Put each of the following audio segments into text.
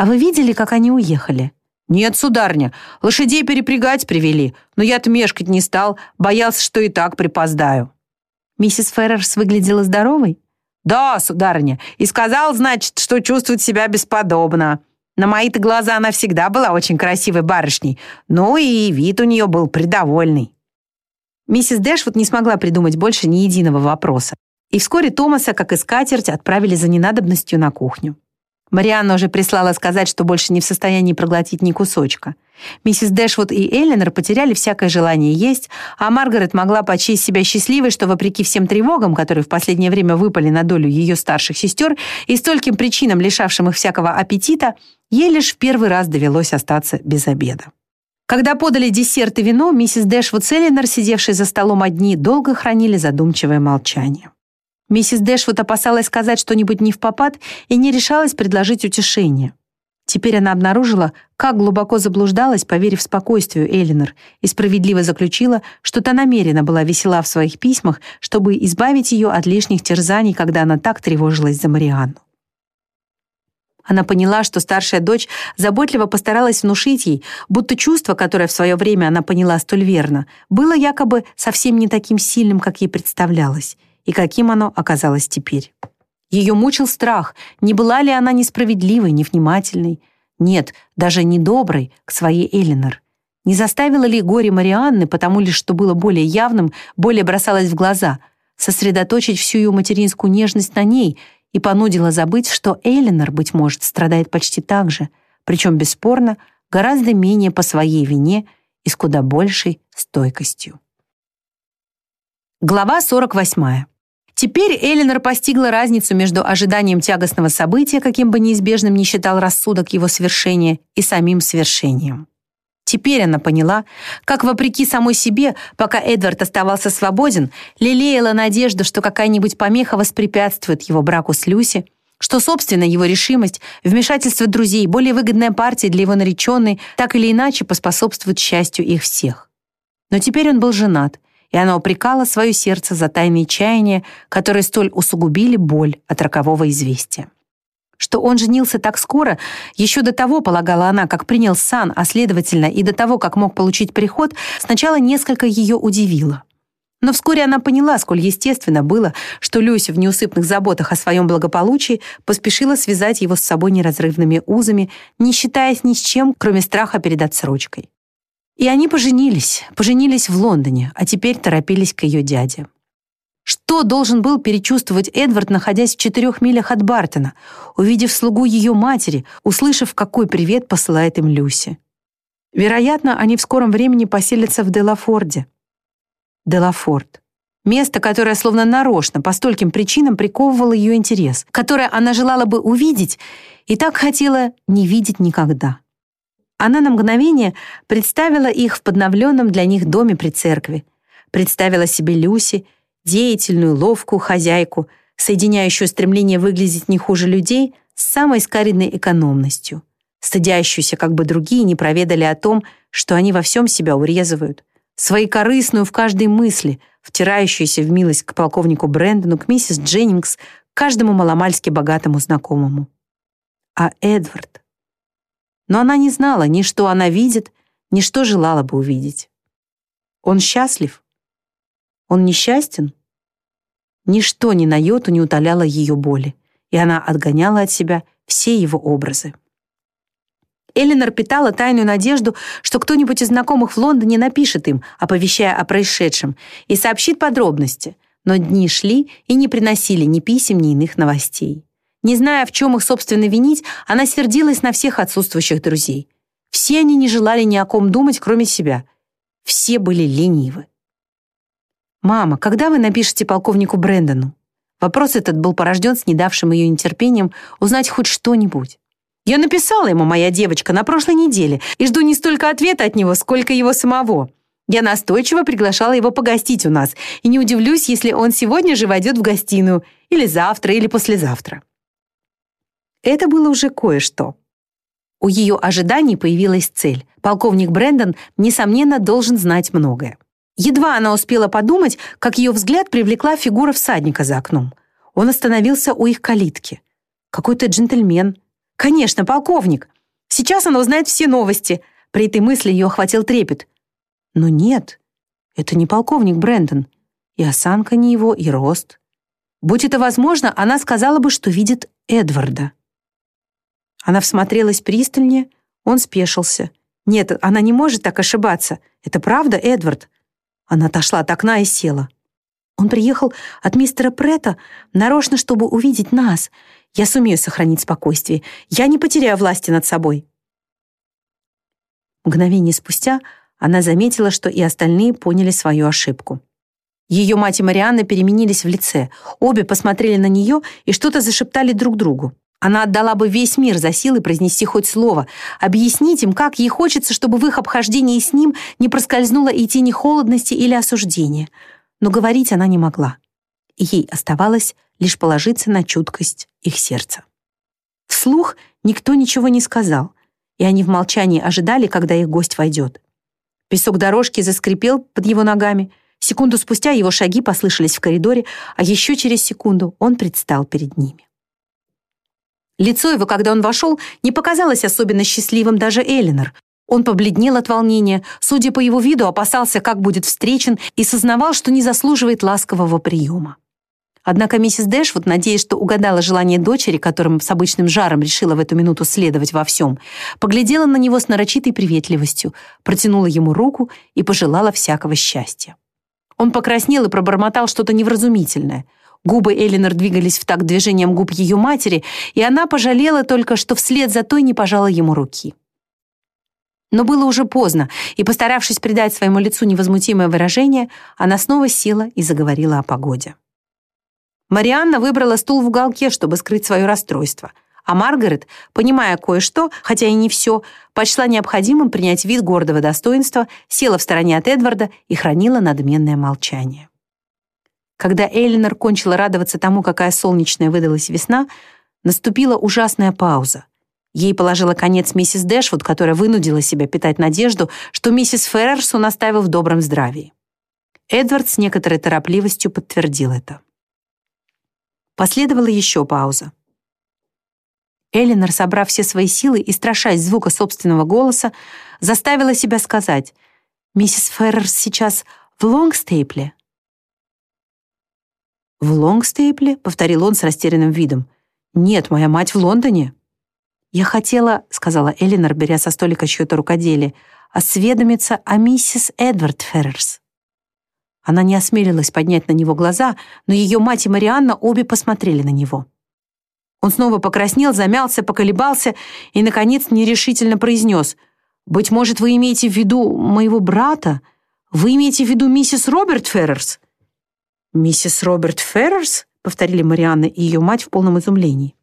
«А вы видели, как они уехали?» «Нет, сударня, лошадей перепрягать привели, но я-то мешкать не стал, боялся, что и так припоздаю». Миссис Феррерс выглядела здоровой? «Да, сударыня, и сказал, значит, что чувствует себя бесподобно. На мои-то глаза она всегда была очень красивой барышней, ну и вид у нее был придовольный». Миссис Дэшвуд не смогла придумать больше ни единого вопроса. И вскоре Томаса, как и скатерть, отправили за ненадобностью на кухню. Марианна уже прислала сказать, что больше не в состоянии проглотить ни кусочка. Миссис Дэшвуд и Эллинор потеряли всякое желание есть, а Маргарет могла почесть себя счастливой, что, вопреки всем тревогам, которые в последнее время выпали на долю ее старших сестер, и стольким причинам, лишавшим их всякого аппетита, ей лишь в первый раз довелось остаться без обеда. Когда подали десерт и вино, миссис Дэшвуд с Эллинор, сидевшие за столом одни, долго хранили задумчивое молчание. Миссис Дэшвуд опасалась сказать что-нибудь не в попад и не решалась предложить утешение. Теперь она обнаружила, как глубоко заблуждалась, поверив спокойствию Эллинор, и справедливо заключила, что та намеренно была весела в своих письмах, чтобы избавить ее от лишних терзаний, когда она так тревожилась за Марианну. Она поняла, что старшая дочь заботливо постаралась внушить ей, будто чувство, которое в свое время она поняла столь верно, было якобы совсем не таким сильным, как ей представлялось, и каким оно оказалось теперь. Ее мучил страх, не была ли она несправедливой, невнимательной, нет, даже недоброй к своей Элинор. Не заставила ли горе Марианны, потому лишь что было более явным, более бросалось в глаза, сосредоточить всю ее материнскую нежность на ней и понудила забыть, что Элинор, быть может, страдает почти так же, причем, бесспорно, гораздо менее по своей вине и с куда большей стойкостью. Глава 48. Теперь Элинор постигла разницу между ожиданием тягостного события, каким бы неизбежным ни считал рассудок его свершения, и самим свершением. Теперь она поняла, как, вопреки самой себе, пока Эдвард оставался свободен, лелеяла надежду, что какая-нибудь помеха воспрепятствует его браку с Люси, что, собственно, его решимость, вмешательство друзей, более выгодная партия для его нареченной, так или иначе поспособствует счастью их всех. Но теперь он был женат, и она упрекала свое сердце за тайные чаяния, которые столь усугубили боль от рокового известия. Что он женился так скоро, еще до того, полагала она, как принял сан, а следовательно и до того, как мог получить приход, сначала несколько ее удивило. Но вскоре она поняла, сколь естественно было, что Люся в неусыпных заботах о своем благополучии поспешила связать его с собой неразрывными узами, не считаясь ни с чем, кроме страха перед отсрочкой. И они поженились, поженились в Лондоне, а теперь торопились к ее дяде. Что должен был перечувствовать Эдвард, находясь в четырех милях от Бартона, увидев слугу ее матери, услышав, какой привет посылает им Люси? Вероятно, они в скором времени поселятся в Делафорде. Делафорд. Место, которое словно нарочно, по стольким причинам приковывало ее интерес, которое она желала бы увидеть и так хотела не видеть никогда. Она на мгновение представила их в подновленном для них доме при церкви, представила себе Люси, деятельную, ловкую хозяйку, соединяющую стремление выглядеть не хуже людей с самой скаридной экономностью, стыдящуюся, как бы другие не проведали о том, что они во всем себя урезывают, своекорыстную в каждой мысли, втирающуюся в милость к полковнику Брэндону, к миссис Дженнингс, к каждому маломальски богатому знакомому. А Эдвард? Но она не знала ни что она видит, ни что желала бы увидеть. Он счастлив? Он несчастен? Ничто ни на йоту не утоляло ее боли, и она отгоняла от себя все его образы. Эленор питала тайную надежду, что кто-нибудь из знакомых в Лондоне напишет им, оповещая о происшедшем, и сообщит подробности, но дни шли и не приносили ни писем, ни иных новостей. Не зная, в чем их, собственно, винить, она сердилась на всех отсутствующих друзей. Все они не желали ни о ком думать, кроме себя. Все были ленивы. «Мама, когда вы напишете полковнику Брэндону?» Вопрос этот был порожден с недавшим ее нетерпением узнать хоть что-нибудь. «Я написала ему, моя девочка, на прошлой неделе, и жду не столько ответа от него, сколько его самого. Я настойчиво приглашала его погостить у нас, и не удивлюсь, если он сегодня же войдет в гостиную, или завтра, или послезавтра». Это было уже кое-что. У ее ожиданий появилась цель. Полковник Брэндон, несомненно, должен знать многое. Едва она успела подумать, как ее взгляд привлекла фигура всадника за окном. Он остановился у их калитки. Какой-то джентльмен, Конечно, полковник. Сейчас она узнает все новости. При этой мысли ее охватил трепет. Но нет, это не полковник Брэндон. И осанка не его, и рост. Будь это возможно, она сказала бы, что видит Эдварда. Она всмотрелась пристальнее, он спешился. Нет, она не может так ошибаться. Это правда, Эдвард? Она отошла от окна и села. Он приехал от мистера Прета нарочно, чтобы увидеть нас. Я сумею сохранить спокойствие. Я не потеряю власти над собой. Мгновение спустя она заметила, что и остальные поняли свою ошибку. Ее мать и Марианна переменились в лице. Обе посмотрели на нее и что-то зашептали друг другу. Она отдала бы весь мир за силы произнести хоть слово, объяснить им, как ей хочется, чтобы в их обхождении с ним не проскользнула и тени холодности или осуждения. Но говорить она не могла. Ей оставалось лишь положиться на чуткость их сердца. Вслух никто ничего не сказал, и они в молчании ожидали, когда их гость войдет. Песок дорожки заскрипел под его ногами. Секунду спустя его шаги послышались в коридоре, а еще через секунду он предстал перед ними. Лицо его, когда он вошел, не показалось особенно счастливым даже Элинор. Он побледнел от волнения, судя по его виду, опасался, как будет встречен, и сознавал, что не заслуживает ласкового приема. Однако миссис Дэшвуд, надеясь, что угадала желание дочери, которым с обычным жаром решила в эту минуту следовать во всем, поглядела на него с нарочитой приветливостью, протянула ему руку и пожелала всякого счастья. Он покраснел и пробормотал что-то невразумительное — Губы Элинор двигались в такт движением губ ее матери, и она пожалела только, что вслед за той не пожала ему руки. Но было уже поздно, и, постаравшись придать своему лицу невозмутимое выражение, она снова села и заговорила о погоде. Марианна выбрала стул в уголке, чтобы скрыть свое расстройство, а Маргарет, понимая кое-что, хотя и не все, почла необходимым принять вид гордого достоинства, села в стороне от Эдварда и хранила надменное молчание. Когда Эллинор кончила радоваться тому, какая солнечная выдалась весна, наступила ужасная пауза. Ей положила конец миссис Дэшвуд, которая вынудила себя питать надежду, что миссис Феррерс он оставил в добром здравии. Эдвард с некоторой торопливостью подтвердил это. Последовала еще пауза. Эллинор, собрав все свои силы и страшась звука собственного голоса, заставила себя сказать «Миссис Феррерс сейчас в Лонгстейпле». «В Лонгстейпле?» — повторил он с растерянным видом. «Нет, моя мать в Лондоне». «Я хотела», — сказала Элинор, беря со столика чье-то рукоделие, «осведомиться о миссис Эдвард Феррерс». Она не осмелилась поднять на него глаза, но ее мать и Марианна обе посмотрели на него. Он снова покраснел, замялся, поколебался и, наконец, нерешительно произнес «Быть может, вы имеете в виду моего брата? Вы имеете в виду миссис Роберт Феррерс?» «Миссис Роберт Феррерс?» — повторили Марианна и ее мать в полном изумлении.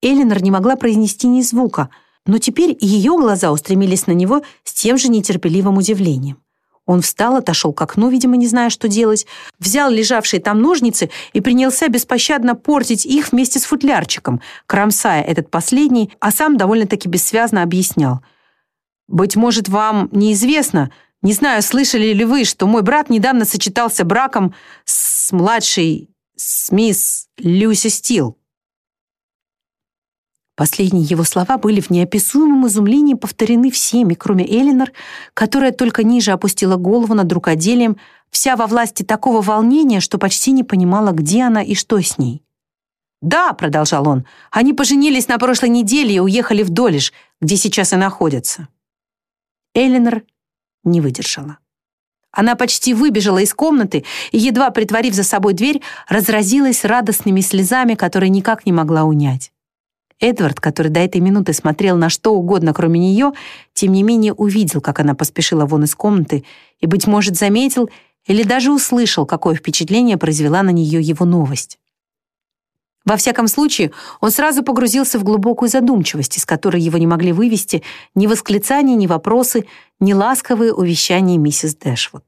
Элинор не могла произнести ни звука, но теперь ее глаза устремились на него с тем же нетерпеливым удивлением. Он встал, отошел к окну, видимо, не зная, что делать, взял лежавшие там ножницы и принялся беспощадно портить их вместе с футлярчиком, кромсая этот последний, а сам довольно-таки бессвязно объяснял. «Быть может, вам неизвестно, не знаю, слышали ли вы, что мой брат недавно сочетался браком с младшей, с мисс Люси Стил. Последние его слова были в неописуемом изумлении повторены всеми, кроме Элинор, которая только ниже опустила голову над рукоделием, вся во власти такого волнения, что почти не понимала, где она и что с ней. «Да», — продолжал он, — «они поженились на прошлой неделе и уехали в Долиш, где сейчас и находятся». Элинор не выдержала. Она почти выбежала из комнаты и, едва притворив за собой дверь, разразилась радостными слезами, которые никак не могла унять. Эдвард, который до этой минуты смотрел на что угодно, кроме нее, тем не менее увидел, как она поспешила вон из комнаты, и, быть может, заметил или даже услышал, какое впечатление произвела на нее его новость. Во всяком случае, он сразу погрузился в глубокую задумчивость, из которой его не могли вывести ни восклицания, ни вопросы, ни ласковые увещания миссис Дэшвуд.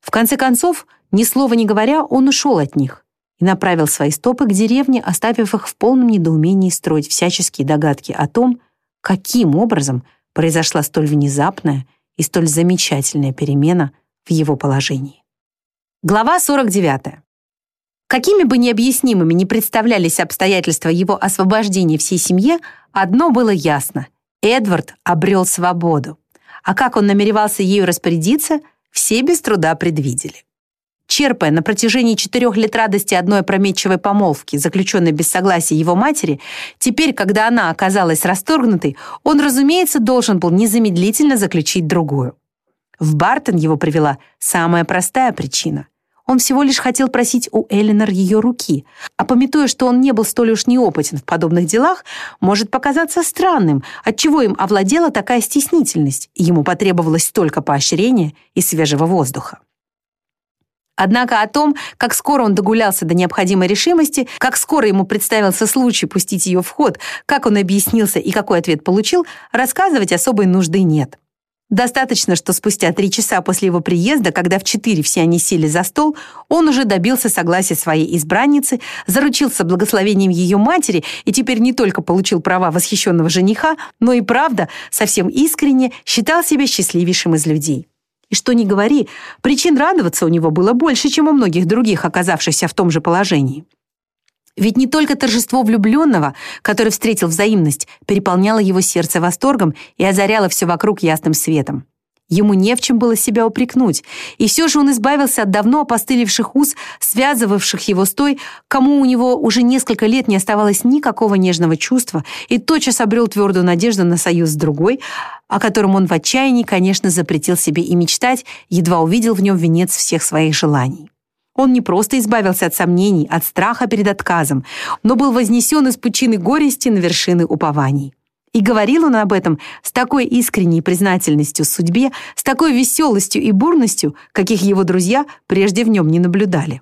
В конце концов, ни слова не говоря, он ушел от них и направил свои стопы к деревне, оставив их в полном недоумении строить всяческие догадки о том, каким образом произошла столь внезапная и столь замечательная перемена в его положении. Глава 49. Какими бы необъяснимыми ни представлялись обстоятельства его освобождения всей семье, одно было ясно — Эдвард обрел свободу. А как он намеревался ею распорядиться, все без труда предвидели. Черпая на протяжении четырех лет радости одной опрометчивой помолвки, заключенной без согласия его матери, теперь, когда она оказалась расторгнутой, он, разумеется, должен был незамедлительно заключить другую. В Бартон его привела самая простая причина — он всего лишь хотел просить у Элинор ее руки, а пометуя, что он не был столь уж неопытен в подобных делах, может показаться странным, отчего им овладела такая стеснительность, ему потребовалось столько поощрения и свежего воздуха. Однако о том, как скоро он догулялся до необходимой решимости, как скоро ему представился случай пустить ее в ход, как он объяснился и какой ответ получил, рассказывать особой нужды нет. Достаточно, что спустя три часа после его приезда, когда в четыре все они сели за стол, он уже добился согласия своей избранницы, заручился благословением ее матери и теперь не только получил права восхищенного жениха, но и правда, совсем искренне, считал себя счастливейшим из людей. И что ни говори, причин радоваться у него было больше, чем у многих других, оказавшихся в том же положении. Ведь не только торжество влюбленного, который встретил взаимность, переполняло его сердце восторгом и озаряло все вокруг ясным светом. Ему не в чем было себя упрекнуть, и все же он избавился от давно опостылевших уз, связывавших его с той, кому у него уже несколько лет не оставалось никакого нежного чувства, и тотчас обрел твердую надежду на союз с другой, о котором он в отчаянии, конечно, запретил себе и мечтать, едва увидел в нем венец всех своих желаний. Он не просто избавился от сомнений, от страха перед отказом, но был вознесен из пучины горести на вершины упований. И говорил он об этом с такой искренней признательностью судьбе, с такой веселостью и бурностью, каких его друзья прежде в нем не наблюдали.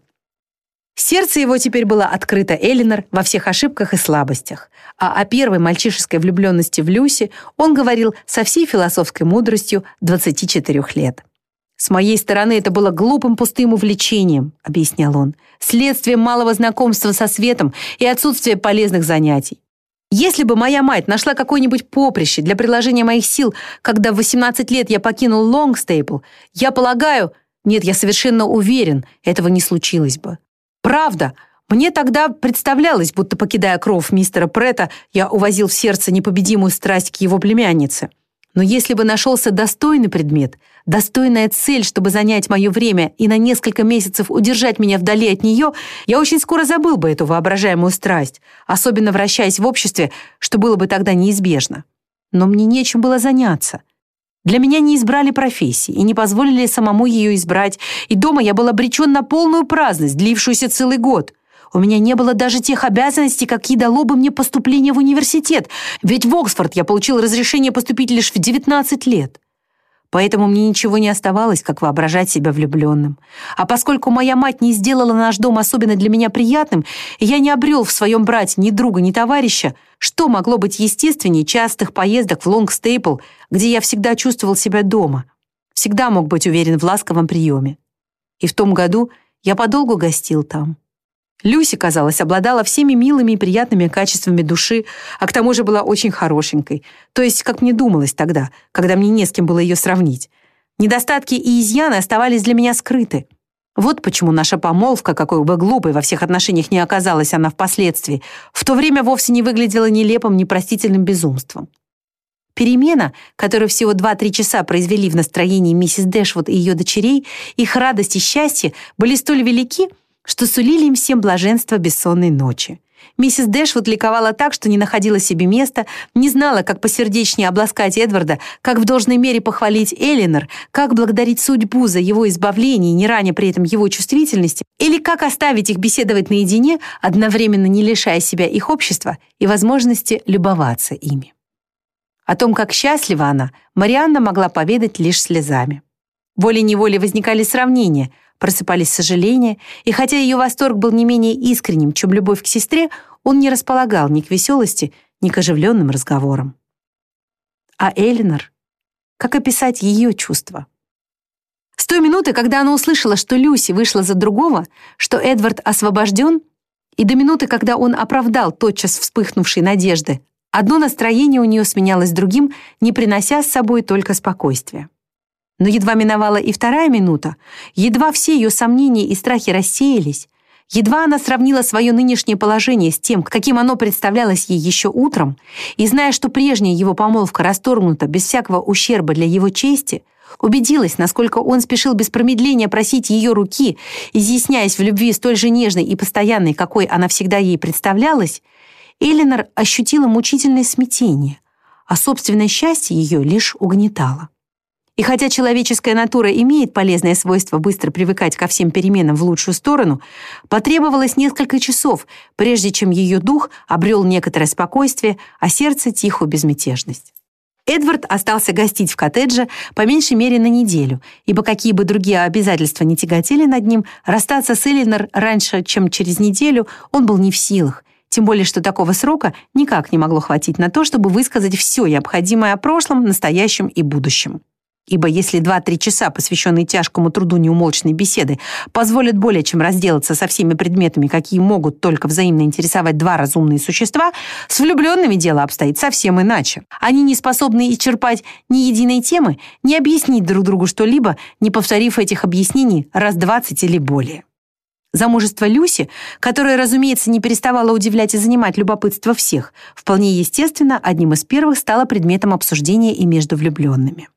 Сердце его теперь было открыто Элинор во всех ошибках и слабостях, а о первой мальчишеской влюбленности в Люси он говорил со всей философской мудростью 24 лет. «С моей стороны это было глупым пустым увлечением», — объяснял он, «следствием малого знакомства со светом и отсутствия полезных занятий. Если бы моя мать нашла какое-нибудь поприще для приложения моих сил, когда в 18 лет я покинул Лонгстейпл, я полагаю, нет, я совершенно уверен, этого не случилось бы. Правда, мне тогда представлялось, будто, покидая кров мистера Претта, я увозил в сердце непобедимую страсть к его племяннице. Но если бы нашелся достойный предмет, достойная цель, чтобы занять мое время и на несколько месяцев удержать меня вдали от нее, я очень скоро забыл бы эту воображаемую страсть, особенно вращаясь в обществе, что было бы тогда неизбежно. Но мне нечем было заняться. Для меня не избрали профессии и не позволили самому ее избрать, и дома я был обречен на полную праздность, длившуюся целый год — у меня не было даже тех обязанностей, какие дало бы мне поступление в университет, ведь в Оксфорд я получил разрешение поступить лишь в 19 лет. Поэтому мне ничего не оставалось, как воображать себя влюбленным. А поскольку моя мать не сделала наш дом особенно для меня приятным, я не обрел в своем брате ни друга, ни товарища, что могло быть естественнее частых поездок в Лонгстейпл, где я всегда чувствовал себя дома, всегда мог быть уверен в ласковом приеме. И в том году я подолгу гостил там. Люси, казалось, обладала всеми милыми и приятными качествами души, а к тому же была очень хорошенькой. То есть, как мне думалось тогда, когда мне не с кем было ее сравнить. Недостатки и изъяны оставались для меня скрыты. Вот почему наша помолвка, какой бы глупой во всех отношениях не оказалась она впоследствии, в то время вовсе не выглядела нелепым, непростительным безумством. Перемена, которую всего 2-3 часа произвели в настроении миссис Дэшвуд и ее дочерей, их радость и счастье были столь велики, что сулили им всем блаженство бессонной ночи. Миссис Дэшвуд ликовала так, что не находила себе места, не знала, как посердечнее обласкать Эдварда, как в должной мере похвалить Элинор, как благодарить судьбу за его избавление, не раня при этом его чувствительности, или как оставить их беседовать наедине, одновременно не лишая себя их общества и возможности любоваться ими. О том, как счастлива она, Марианна могла поведать лишь слезами. Волей-неволей возникали сравнения – просыпались сожаления, и хотя ее восторг был не менее искренним, чем любовь к сестре, он не располагал ни к веселости, ни к оживленным разговорам. А Элинор? Как описать ее чувства? С той минуты, когда она услышала, что Люси вышла за другого, что Эдвард освобожден, и до минуты, когда он оправдал тотчас вспыхнувшей надежды, одно настроение у нее сменялось другим, не принося с собой только спокойствия. Но едва миновала и вторая минута, едва все ее сомнения и страхи рассеялись, Едва она сравнила свое нынешнее положение с тем, каким оно представлялось ей еще утром, и зная, что прежняя его помолвка расторгнута без всякого ущерба для его чести, убедилась, насколько он спешил без промедления просить ее руки, изъясняясь в любви столь же нежной и постоянной, какой она всегда ей представлялась, Эленор ощутила мучительное смятение, а собственное счастье ее лишь угнетало. И хотя человеческая натура имеет полезное свойство быстро привыкать ко всем переменам в лучшую сторону, потребовалось несколько часов, прежде чем ее дух обрел некоторое спокойствие, а сердце тихую безмятежность. Эдвард остался гостить в коттедже по меньшей мере на неделю, ибо какие бы другие обязательства не тяготели над ним, расстаться с Элинор раньше, чем через неделю, он был не в силах, тем более, что такого срока никак не могло хватить на то, чтобы высказать все необходимое о прошлом, настоящем и будущем. Ибо если 2-3 часа, посвященные тяжкому труду неумолчной беседы, позволят более чем разделаться со всеми предметами, какие могут только взаимно интересовать два разумные существа, с влюбленными дело обстоит совсем иначе. Они не способны исчерпать ни единой темы, ни объяснить друг другу что-либо, не повторив этих объяснений раз 20 или более. Замужество Люси, которое, разумеется, не переставало удивлять и занимать любопытство всех, вполне естественно, одним из первых стало предметом обсуждения и между влюбленными.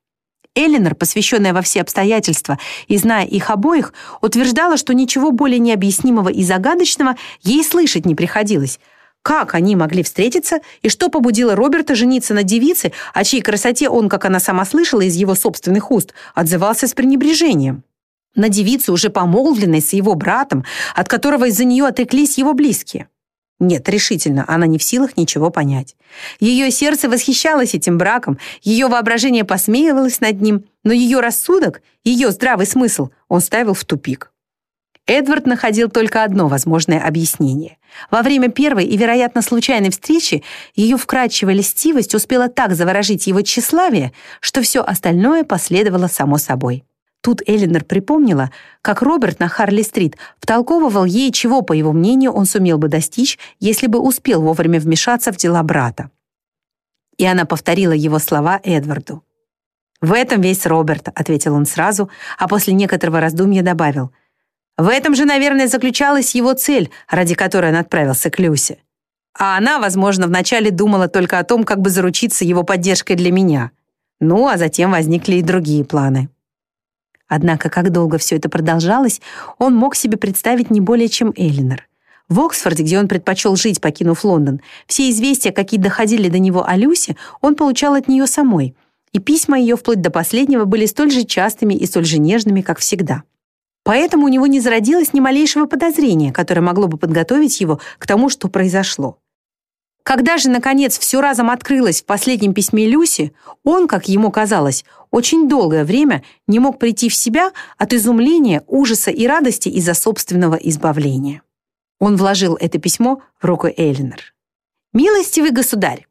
Эллинор, посвященная во все обстоятельства и зная их обоих, утверждала, что ничего более необъяснимого и загадочного ей слышать не приходилось. Как они могли встретиться, и что побудило Роберта жениться на девице, о чьей красоте он, как она сама слышала из его собственных уст, отзывался с пренебрежением? На девицу, уже помолвленной с его братом, от которого из-за нее отреклись его близкие. Нет, решительно, она не в силах ничего понять. Ее сердце восхищалось этим браком, ее воображение посмеивалось над ним, но ее рассудок, ее здравый смысл он ставил в тупик. Эдвард находил только одно возможное объяснение. Во время первой и, вероятно, случайной встречи ее вкрадчивая льстивость успела так заворожить его тщеславие, что все остальное последовало само собой. Тут Эллинор припомнила, как Роберт на Харли-стрит втолковывал ей, чего, по его мнению, он сумел бы достичь, если бы успел вовремя вмешаться в дела брата. И она повторила его слова Эдварду. «В этом весь Роберт», — ответил он сразу, а после некоторого раздумья добавил. «В этом же, наверное, заключалась его цель, ради которой он отправился к Люсе. А она, возможно, вначале думала только о том, как бы заручиться его поддержкой для меня. Ну, а затем возникли и другие планы». Однако, как долго все это продолжалось, он мог себе представить не более чем Эллинор. В Оксфорде, где он предпочел жить, покинув Лондон, все известия, какие доходили до него о Люсе, он получал от нее самой, и письма ее вплоть до последнего были столь же частыми и столь же нежными, как всегда. Поэтому у него не зародилось ни малейшего подозрения, которое могло бы подготовить его к тому, что произошло. Когда же, наконец, все разом открылось в последнем письме Люси, он, как ему казалось, очень долгое время не мог прийти в себя от изумления, ужаса и радости из-за собственного избавления. Он вложил это письмо в руку Эллинор. «Милостивый государь,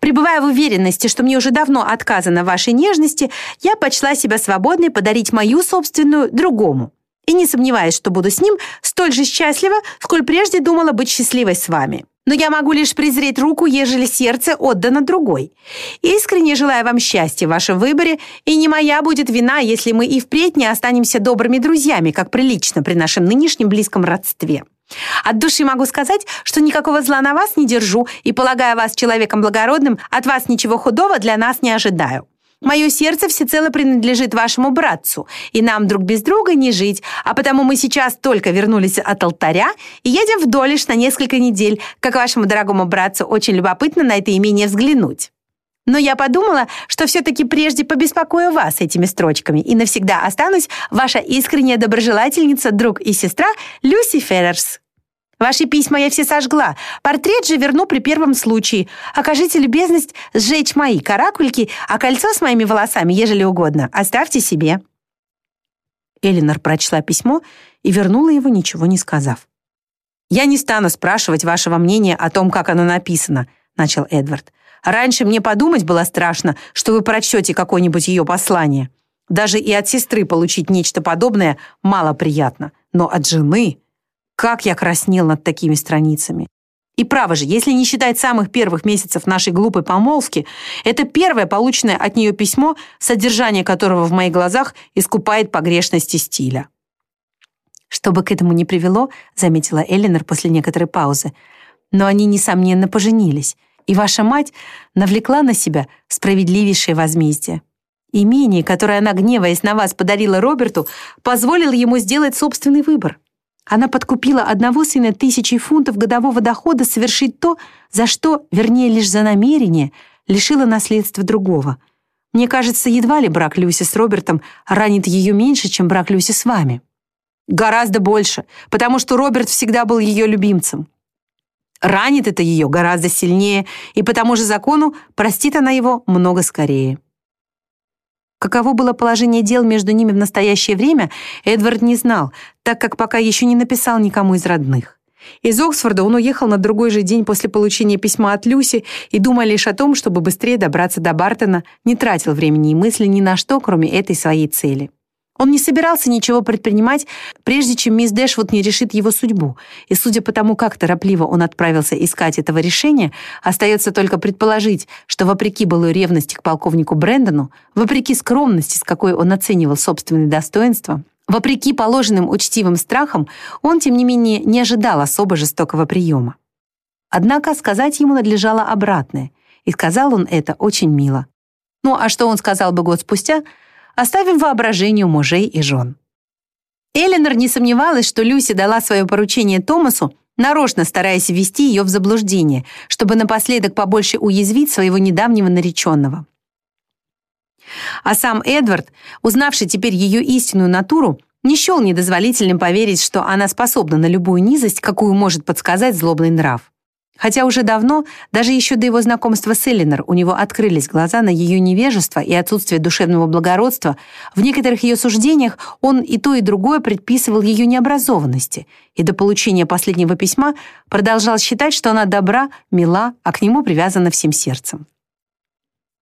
Пребывая в уверенности, что мне уже давно отказано в вашей нежности, я почла себя свободной подарить мою собственную другому. И не сомневаюсь, что буду с ним столь же счастлива, сколь прежде думала быть счастливой с вами но я могу лишь презреть руку, ежели сердце отдано другой. Искренне желаю вам счастья в вашем выборе, и не моя будет вина, если мы и впредь не останемся добрыми друзьями, как прилично при нашем нынешнем близком родстве. От души могу сказать, что никакого зла на вас не держу и, полагая вас человеком благородным, от вас ничего худого для нас не ожидаю. Мое сердце всецело принадлежит вашему братцу, и нам друг без друга не жить, а потому мы сейчас только вернулись от алтаря и едем в Долиш на несколько недель, как вашему дорогому братцу очень любопытно на это имение взглянуть. Но я подумала, что все-таки прежде побеспокою вас этими строчками и навсегда останусь ваша искренняя доброжелательница, друг и сестра Люси Феррерс. Ваши письма я все сожгла. Портрет же верну при первом случае. Окажите любезность сжечь мои каракульки, а кольцо с моими волосами, ежели угодно, оставьте себе». Элинор прочла письмо и вернула его, ничего не сказав. «Я не стану спрашивать вашего мнения о том, как оно написано», — начал Эдвард. «Раньше мне подумать было страшно, что вы прочтете какое-нибудь ее послание. Даже и от сестры получить нечто подобное мало приятно. Но от жены...» Как я краснел над такими страницами. И право же, если не считать самых первых месяцев нашей глупой помолвки, это первое полученное от нее письмо, содержание которого в моих глазах искупает погрешности стиля. Что бы к этому ни привело, заметила Эллинор после некоторой паузы, но они, несомненно, поженились, и ваша мать навлекла на себя справедливейшее возмездие. Имение, которое она, гневаясь на вас, подарила Роберту, позволило ему сделать собственный выбор. Она подкупила одного сына тысячей фунтов годового дохода совершить то, за что, вернее, лишь за намерение, лишила наследства другого. Мне кажется, едва ли брак Люси с Робертом ранит ее меньше, чем брак Люси с вами. Гораздо больше, потому что Роберт всегда был ее любимцем. Ранит это ее гораздо сильнее, и по тому же закону простит она его много скорее. Каково было положение дел между ними в настоящее время, Эдвард не знал, так как пока еще не написал никому из родных. Из Оксфорда он уехал на другой же день после получения письма от Люси и, думая лишь о том, чтобы быстрее добраться до Бартона, не тратил времени и мысли ни на что, кроме этой своей цели. Он не собирался ничего предпринимать, прежде чем мисс Дэшвуд не решит его судьбу, и судя по тому, как торопливо он отправился искать этого решения, остается только предположить, что вопреки былой ревности к полковнику Брэндону, вопреки скромности, с какой он оценивал собственные достоинства, вопреки положенным учтивым страхам, он, тем не менее, не ожидал особо жестокого приема. Однако сказать ему надлежало обратное, и сказал он это очень мило. Ну, а что он сказал бы год спустя — оставим воображению мужей и жен. Эленор не сомневалась, что Люси дала свое поручение Томасу, нарочно стараясь ввести ее в заблуждение, чтобы напоследок побольше уязвить своего недавнего нареченного. А сам Эдвард, узнавший теперь ее истинную натуру, не счел недозволительным поверить, что она способна на любую низость, какую может подсказать злобный нрав. Хотя уже давно, даже еще до его знакомства с Эллинор, у него открылись глаза на ее невежество и отсутствие душевного благородства, в некоторых ее суждениях он и то, и другое предписывал ее необразованности, и до получения последнего письма продолжал считать, что она добра, мила, а к нему привязана всем сердцем.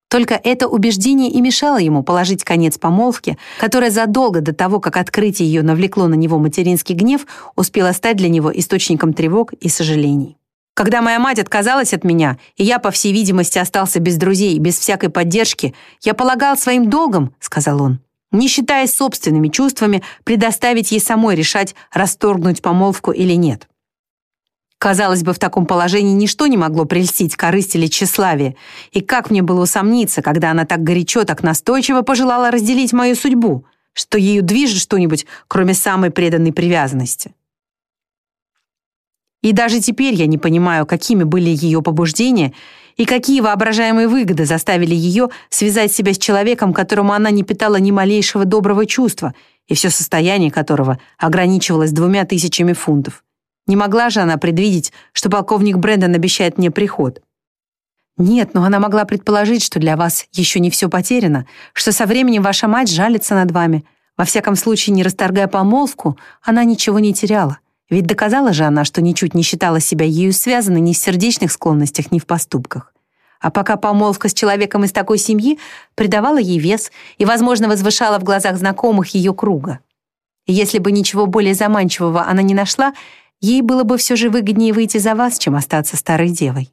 Только это убеждение и мешало ему положить конец помолвке, которая задолго до того, как открытие ее навлекло на него материнский гнев, успела стать для него источником тревог и сожалений. Когда моя мать отказалась от меня, и я, по всей видимости, остался без друзей, без всякой поддержки, я полагал своим долгом, — сказал он, не считаясь собственными чувствами, предоставить ей самой решать, расторгнуть помолвку или нет. Казалось бы, в таком положении ничто не могло прельстить корысть или тщеславие. И как мне было усомниться, когда она так горячо, так настойчиво пожелала разделить мою судьбу, что ею движет что-нибудь, кроме самой преданной привязанности. И даже теперь я не понимаю, какими были ее побуждения и какие воображаемые выгоды заставили ее связать себя с человеком, которому она не питала ни малейшего доброго чувства, и все состояние которого ограничивалось двумя тысячами фунтов. Не могла же она предвидеть, что полковник Брэндон обещает мне приход. Нет, но она могла предположить, что для вас еще не все потеряно, что со временем ваша мать жалится над вами. Во всяком случае, не расторгая помолвку, она ничего не теряла. Ведь доказала же она, что ничуть не считала себя ею связанной ни в сердечных склонностях, ни в поступках. А пока помолвка с человеком из такой семьи придавала ей вес и, возможно, возвышала в глазах знакомых ее круга. И если бы ничего более заманчивого она не нашла, ей было бы все же выгоднее выйти за вас, чем остаться старой девой.